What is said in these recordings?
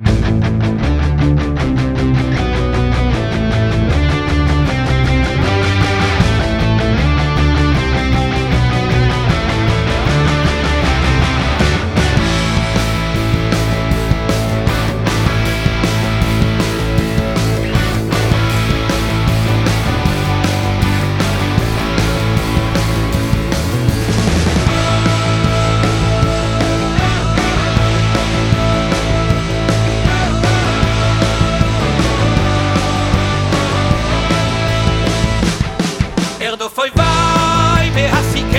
Música ארדוף אויביי בהסיקה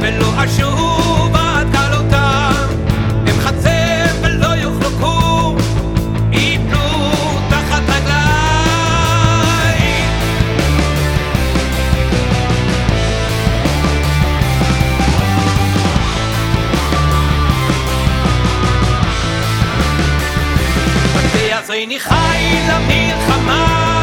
ולא אשוב עד כלותם. הם חצר ולא יאכלו קום יפלו תחת רגליי. בתי עזריני חי למלחמה